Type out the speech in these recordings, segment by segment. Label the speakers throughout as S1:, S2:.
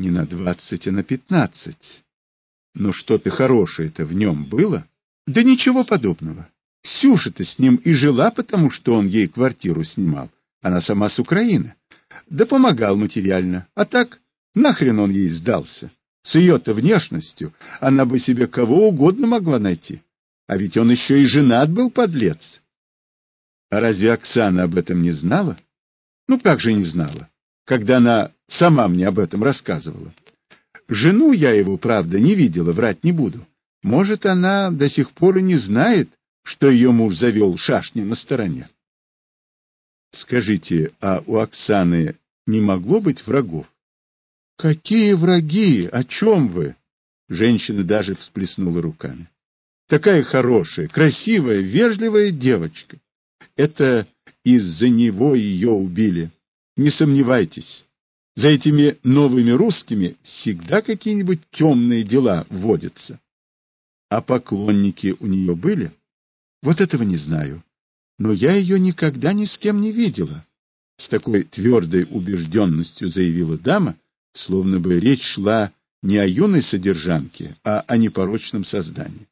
S1: не на двадцать, а на пятнадцать. Но что-то хорошее-то в нем было? Да ничего подобного. Сюша-то с ним и жила, потому что он ей квартиру снимал. Она сама с Украины. Да помогал материально. А так, нахрен он ей сдался? С ее-то внешностью она бы себе кого угодно могла найти. А ведь он еще и женат был, подлец. А разве Оксана об этом не знала? Ну, как же не знала, когда она сама мне об этом рассказывала. Жену я его, правда, не видела, врать не буду. Может, она до сих пор и не знает, что ее муж завел шашни на стороне. Скажите, а у Оксаны не могло быть врагов? Какие враги? О чем вы? Женщина даже всплеснула руками. Такая хорошая, красивая, вежливая девочка. Это из-за него ее убили. Не сомневайтесь. За этими новыми русскими всегда какие-нибудь темные дела вводятся. А поклонники у нее были? Вот этого не знаю. Но я ее никогда ни с кем не видела. С такой твердой убежденностью заявила дама, словно бы речь шла не о юной содержанке, а о непорочном создании.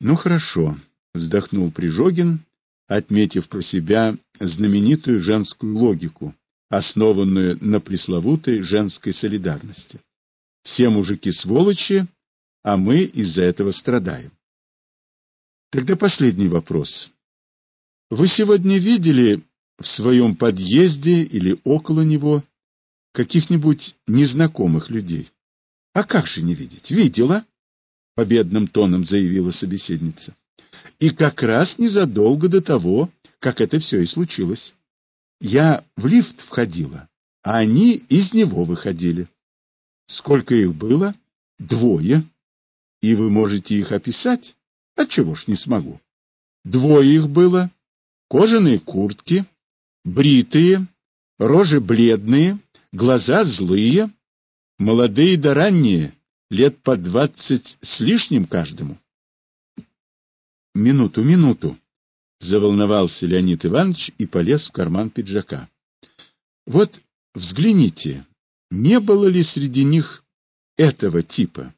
S1: Ну хорошо, вздохнул Прижогин, отметив про себя знаменитую женскую логику, основанную на пресловутой женской солидарности. Все мужики сволочи, а мы из-за этого страдаем. Тогда последний вопрос. Вы сегодня видели в своем подъезде или около него каких-нибудь незнакомых людей? А как же не видеть? Видела, победным тоном заявила собеседница. И как раз незадолго до того, как это все и случилось. Я в лифт входила, а они из него выходили. Сколько их было? Двое. И вы можете их описать? Отчего ж не смогу. Двое их было. Кожаные куртки, бритые, рожи бледные, глаза злые, молодые да ранние, лет по двадцать с лишним каждому. Минуту, минуту, Заволновался Леонид Иванович и полез в карман пиджака. Вот взгляните, не было ли среди них этого типа?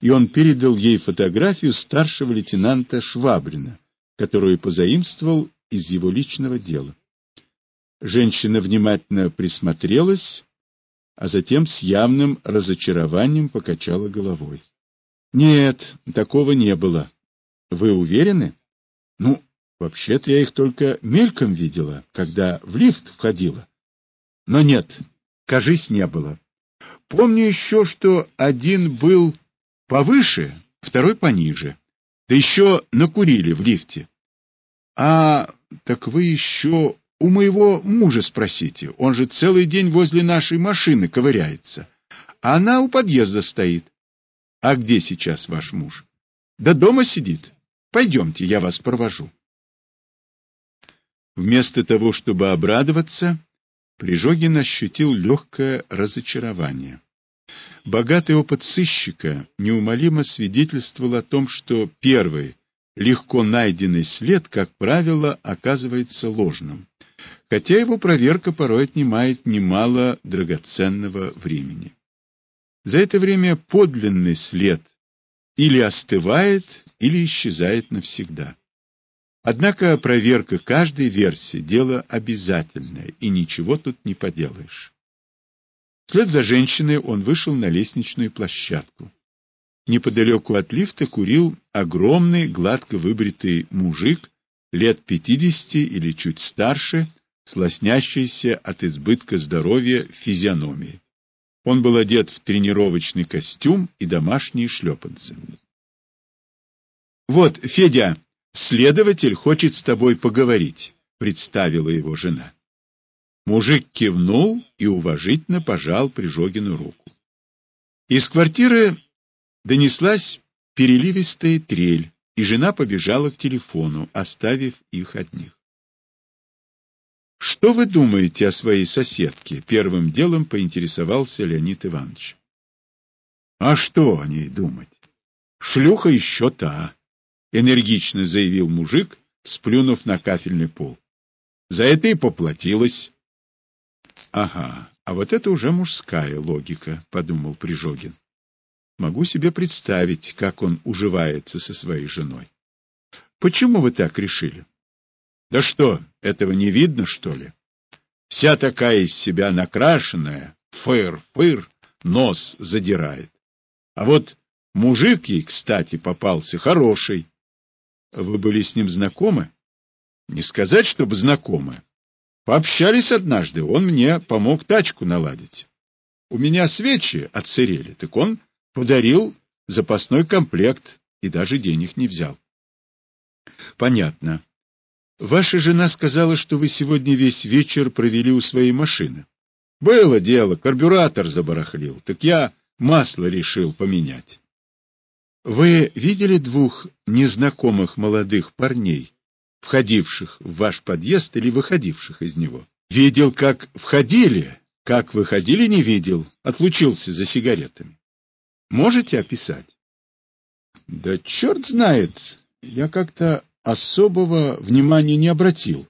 S1: И он передал ей фотографию старшего лейтенанта Швабрина, которую позаимствовал из его личного дела. Женщина внимательно присмотрелась, а затем с явным разочарованием покачала головой. Нет, такого не было. Вы уверены? Ну, Вообще-то я их только мельком видела, когда в лифт входила. Но нет, кажись, не было. Помню еще, что один был повыше, второй пониже. Да еще накурили в лифте. А, так вы еще у моего мужа спросите. Он же целый день возле нашей машины ковыряется. А она у подъезда стоит. А где сейчас ваш муж? Да дома сидит. Пойдемте, я вас провожу. Вместо того, чтобы обрадоваться, Прижогин ощутил легкое разочарование. Богатый опыт сыщика неумолимо свидетельствовал о том, что первый, легко найденный след, как правило, оказывается ложным, хотя его проверка порой отнимает немало драгоценного времени. За это время подлинный след или остывает, или исчезает навсегда. Однако проверка каждой версии – дело обязательное, и ничего тут не поделаешь. Вслед за женщиной он вышел на лестничную площадку. Неподалеку от лифта курил огромный, гладко выбритый мужик, лет пятидесяти или чуть старше, с от избытка здоровья физиономии. Он был одет в тренировочный костюм и домашние шлепанцы. — Вот, Федя, Следователь хочет с тобой поговорить, представила его жена. Мужик кивнул и уважительно пожал Прижогину руку. Из квартиры донеслась переливистая трель, и жена побежала к телефону, оставив их одних. Что вы думаете о своей соседке? Первым делом поинтересовался Леонид Иванович. А что о ней думать? Шлюха еще та энергично заявил мужик, сплюнув на кафельный пол. За это и поплатилась. Ага, А вот это уже мужская логика, подумал Прижогин. Могу себе представить, как он уживается со своей женой. Почему вы так решили? Да что, этого не видно, что ли? Вся такая из себя накрашенная, фыр-фыр, нос задирает. А вот мужик ей, кстати, попался хороший. Вы были с ним знакомы? Не сказать, чтобы знакомы. Пообщались однажды, он мне помог тачку наладить. У меня свечи отсырели, так он подарил запасной комплект и даже денег не взял. Понятно. Ваша жена сказала, что вы сегодня весь вечер провели у своей машины. Было дело, карбюратор забарахлил, так я масло решил поменять. Вы видели двух незнакомых молодых парней, входивших в ваш подъезд или выходивших из него? Видел, как входили, как выходили, не видел, отлучился за сигаретами. Можете описать? Да черт знает, я как-то особого внимания не обратил.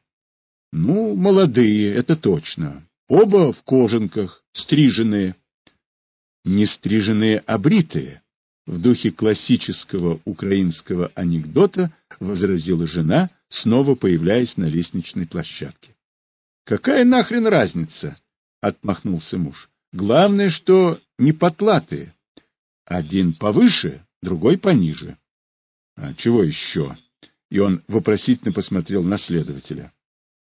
S1: Ну, молодые, это точно. Оба в кожанках, стриженные. Не стриженные, а бритые. В духе классического украинского анекдота возразила жена, снова появляясь на лестничной площадке. Какая нахрен разница? отмахнулся муж. Главное, что не потлатые. Один повыше, другой пониже. А чего еще? И он вопросительно посмотрел на следователя.